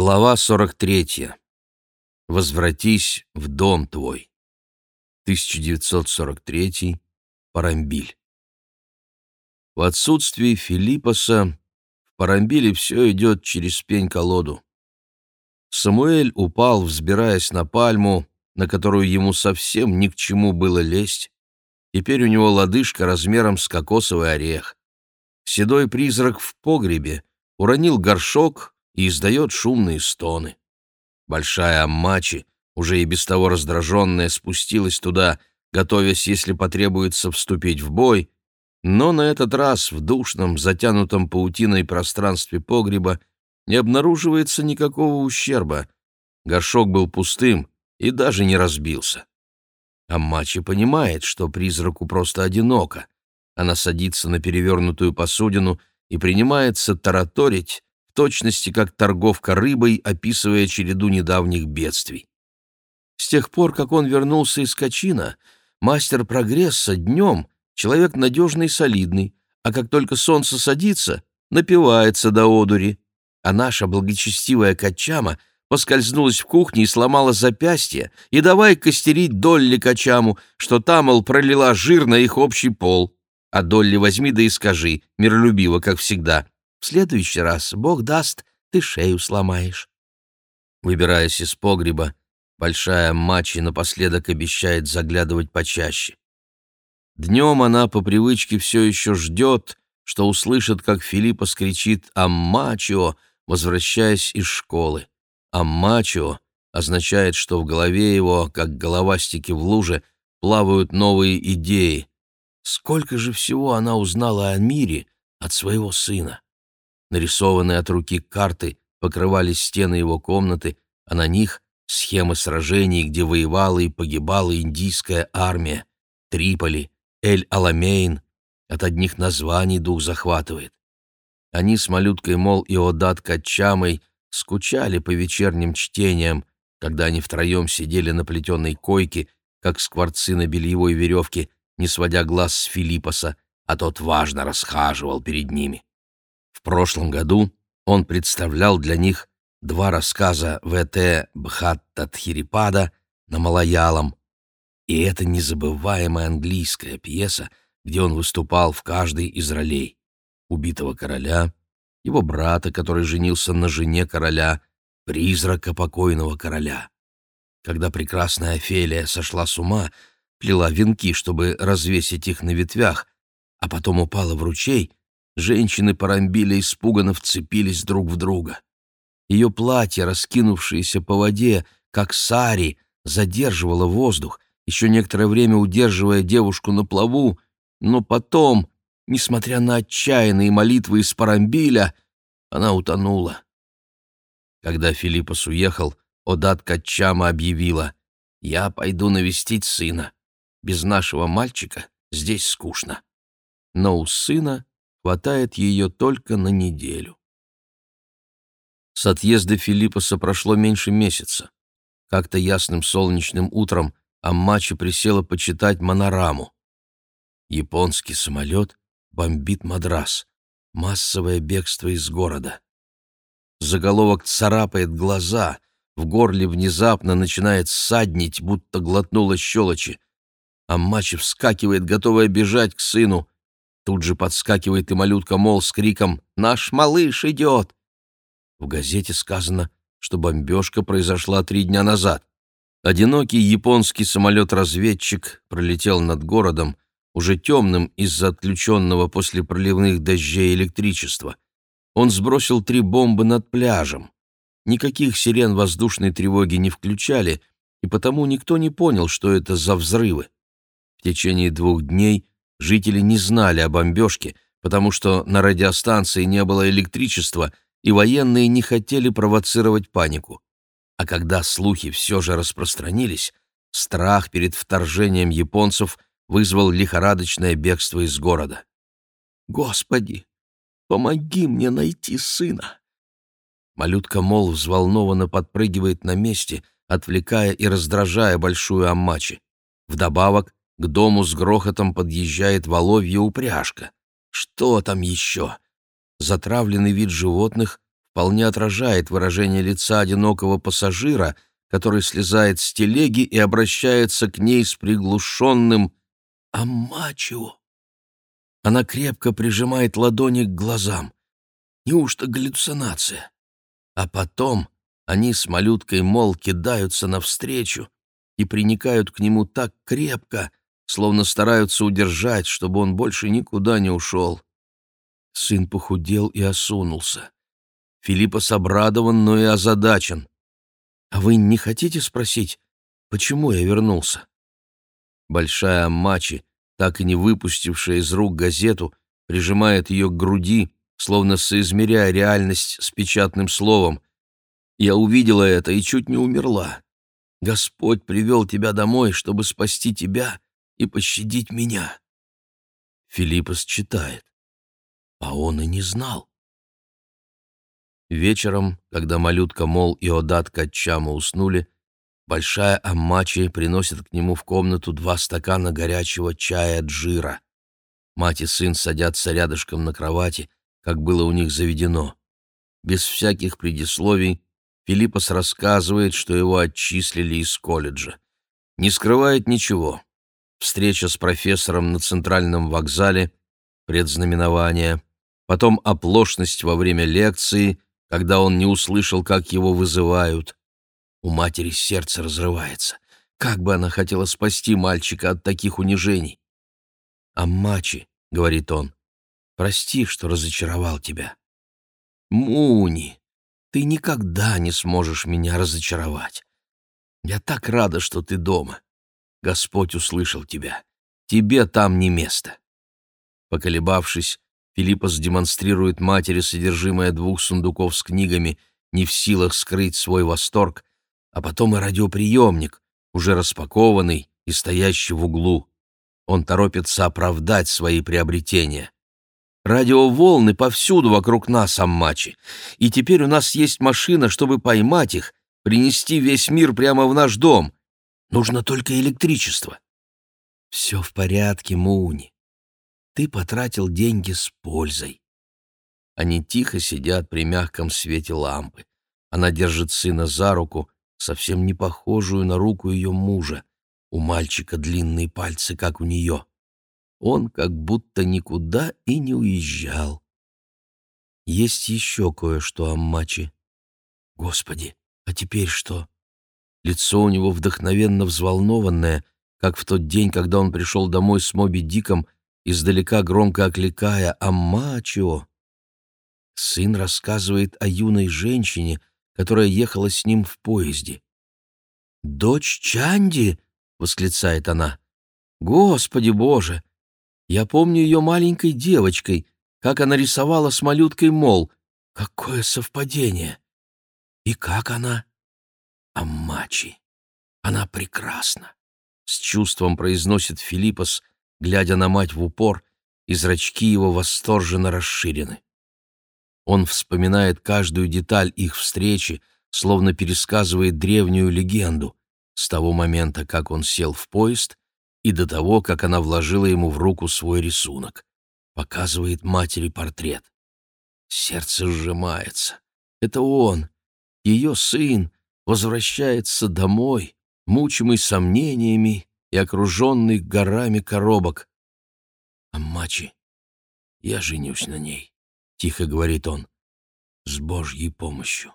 Глава 43. Возвратись в дом твой. 1943. Парамбиль. В отсутствии Филиппоса в Парамбиле все идет через пень-колоду. Самуэль упал, взбираясь на пальму, на которую ему совсем ни к чему было лезть. Теперь у него лодыжка размером с кокосовый орех. Седой призрак в погребе уронил горшок и издает шумные стоны. Большая Аммачи, уже и без того раздраженная, спустилась туда, готовясь, если потребуется, вступить в бой, но на этот раз в душном, затянутом паутиной пространстве погреба не обнаруживается никакого ущерба. Горшок был пустым и даже не разбился. Аммачи понимает, что призраку просто одиноко. Она садится на перевернутую посудину и принимается тараторить, точности как торговка рыбой, описывая череду недавних бедствий. С тех пор, как он вернулся из Качина, мастер прогресса днем — человек надежный и солидный, а как только солнце садится, напивается до одури. А наша благочестивая Качама поскользнулась в кухне и сломала запястье, и давай костерить Долли Качаму, что та, мол, пролила жир на их общий пол. А Долли возьми да и скажи, миролюбиво, как всегда — в следующий раз, Бог даст, ты шею сломаешь. Выбираясь из погреба, большая мачи напоследок обещает заглядывать почаще. Днем она по привычке все еще ждет, что услышит, как Филиппа скричит «Аммачио», возвращаясь из школы. «Аммачио» означает, что в голове его, как головастики в луже, плавают новые идеи. Сколько же всего она узнала о мире от своего сына. Нарисованные от руки карты покрывали стены его комнаты, а на них схемы сражений, где воевала и погибала индийская армия, Триполи, Эль-Аламейн. От одних названий дух захватывает. Они с малюткой Мол и Одат Качамой скучали по вечерним чтениям, когда они втроем сидели на плетеной койке, как скворцы на бельевой веревке, не сводя глаз с Филиппоса, а тот важно расхаживал перед ними. Прошлом году он представлял для них два рассказа В.Т. Бхаттатхирипада на малаялам, и это незабываемая английская пьеса, где он выступал в каждой из ролей убитого короля, его брата, который женился на жене короля, призрака покойного короля. Когда прекрасная Офелия сошла с ума, плела венки, чтобы развесить их на ветвях, а потом упала в ручей, Женщины Парамбиля испуганно вцепились друг в друга. Ее платье, раскинувшееся по воде, как сари, задерживало воздух, еще некоторое время удерживая девушку на плаву, но потом, несмотря на отчаянные молитвы из Парамбиля, она утонула. Когда Филиппос уехал, Одат Качама объявила, «Я пойду навестить сына. Без нашего мальчика здесь скучно». Но у сына хватает ее только на неделю. С отъезда Филиппоса прошло меньше месяца. Как-то ясным солнечным утром Аммачи присела почитать Монораму. Японский самолет бомбит Мадрас. Массовое бегство из города. Заголовок царапает глаза, в горле внезапно начинает ссаднить, будто глотнула щелочи. Аммачи вскакивает, готовая бежать к сыну. Тут же подскакивает и малютка Мол с криком «Наш малыш идет!». В газете сказано, что бомбежка произошла три дня назад. Одинокий японский самолет-разведчик пролетел над городом, уже темным из-за отключенного после проливных дождей электричества. Он сбросил три бомбы над пляжем. Никаких сирен воздушной тревоги не включали, и потому никто не понял, что это за взрывы. В течение двух дней Жители не знали о бомбежке, потому что на радиостанции не было электричества, и военные не хотели провоцировать панику. А когда слухи все же распространились, страх перед вторжением японцев вызвал лихорадочное бегство из города. «Господи, помоги мне найти сына!» Малютка Мол взволнованно подпрыгивает на месте, отвлекая и раздражая большую Аммачи. Вдобавок к дому с грохотом подъезжает воловья упряжка. Что там еще? Затравленный вид животных вполне отражает выражение лица одинокого пассажира, который слезает с телеги и обращается к ней с приглушенным «Аммачио». Она крепко прижимает ладони к глазам. Неужто галлюцинация? А потом они с малюткой Мол кидаются навстречу и приникают к нему так крепко, словно стараются удержать, чтобы он больше никуда не ушел. Сын похудел и осунулся. Филиппос обрадован, но и озадачен. «А вы не хотите спросить, почему я вернулся?» Большая Аммачи, так и не выпустившая из рук газету, прижимает ее к груди, словно соизмеряя реальность с печатным словом. «Я увидела это и чуть не умерла. Господь привел тебя домой, чтобы спасти тебя и пощадить меня». Филиппос читает. А он и не знал. Вечером, когда малютка Мол и Одат Качама уснули, большая Аммачи приносит к нему в комнату два стакана горячего чая джира. Мать и сын садятся рядышком на кровати, как было у них заведено. Без всяких предисловий Филиппос рассказывает, что его отчислили из колледжа. Не скрывает ничего. Встреча с профессором на центральном вокзале, предзнаменование, потом оплошность во время лекции, когда он не услышал, как его вызывают. У матери сердце разрывается. Как бы она хотела спасти мальчика от таких унижений. «Аммачи», — говорит он, — «прости, что разочаровал тебя». «Муни, ты никогда не сможешь меня разочаровать. Я так рада, что ты дома. Господь услышал тебя. Тебе там не место». Поколебавшись, Филиппос демонстрирует матери содержимое двух сундуков с книгами, не в силах скрыть свой восторг, а потом и радиоприемник, уже распакованный и стоящий в углу. Он торопится оправдать свои приобретения. Радиоволны повсюду вокруг нас, Аммачи, и теперь у нас есть машина, чтобы поймать их, принести весь мир прямо в наш дом. Нужно только электричество. Все в порядке, Муни. Ты потратил деньги с пользой. Они тихо сидят при мягком свете лампы. Она держит сына за руку, совсем не похожую на руку ее мужа. У мальчика длинные пальцы, как у нее. Он как будто никуда и не уезжал. Есть еще кое-что, Аммачи. Господи, а теперь что? Лицо у него вдохновенно взволнованное, как в тот день, когда он пришел домой с Моби Диком издалека громко окликая «Аммачо!». Сын рассказывает о юной женщине, которая ехала с ним в поезде. «Дочь Чанди!» — восклицает она. «Господи Боже! Я помню ее маленькой девочкой, как она рисовала с малюткой Мол. Какое совпадение! И как она? Аммачи! Она прекрасна!» С чувством произносит Филиппос, глядя на мать в упор, и зрачки его восторженно расширены. Он вспоминает каждую деталь их встречи, словно пересказывает древнюю легенду, с того момента, как он сел в поезд, и до того, как она вложила ему в руку свой рисунок. Показывает матери портрет. Сердце сжимается. Это он, ее сын, возвращается домой, мучимый сомнениями и окруженный горами коробок. «Аммачи, я женюсь на ней», — тихо говорит он, — «с Божьей помощью».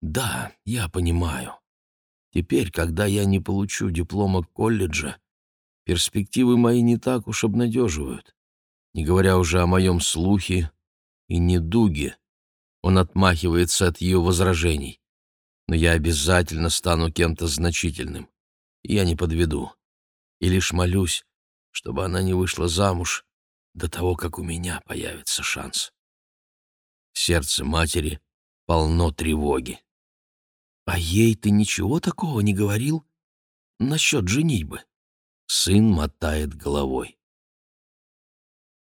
«Да, я понимаю. Теперь, когда я не получу диплома колледжа, перспективы мои не так уж обнадеживают, не говоря уже о моем слухе и недуге». Он отмахивается от ее возражений. «Но я обязательно стану кем-то значительным я не подведу. И лишь молюсь, чтобы она не вышла замуж до того, как у меня появится шанс. Сердце матери полно тревоги. «А ей ты ничего такого не говорил? Насчет женитьбы?» Сын мотает головой.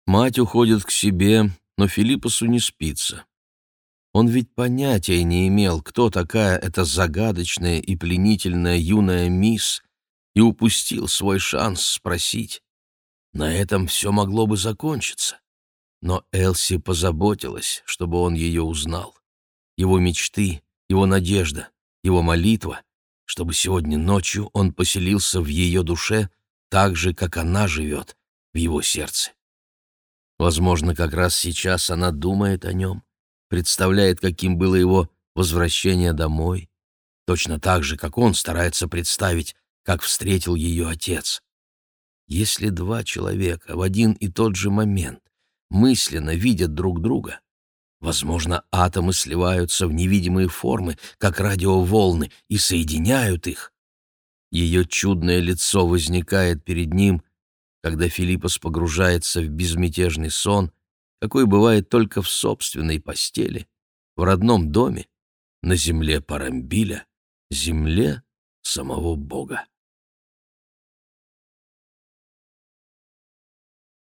Мать уходит к себе, но Филиппосу не спится. Он ведь понятия не имел, кто такая эта загадочная и пленительная юная мисс, и упустил свой шанс спросить. На этом все могло бы закончиться. Но Элси позаботилась, чтобы он ее узнал. его мечты, его надежда, его молитва, чтобы сегодня ночью он поселился в ее душе так же, как она живет в его сердце. Возможно, как раз сейчас она думает о нем, представляет, каким было его возвращение домой, точно так же, как он старается представить, как встретил ее отец. Если два человека в один и тот же момент мысленно видят друг друга, возможно, атомы сливаются в невидимые формы, как радиоволны, и соединяют их. Ее чудное лицо возникает перед ним, когда Филиппос погружается в безмятежный сон, какой бывает только в собственной постели, в родном доме, на земле Парамбиля, земле самого Бога.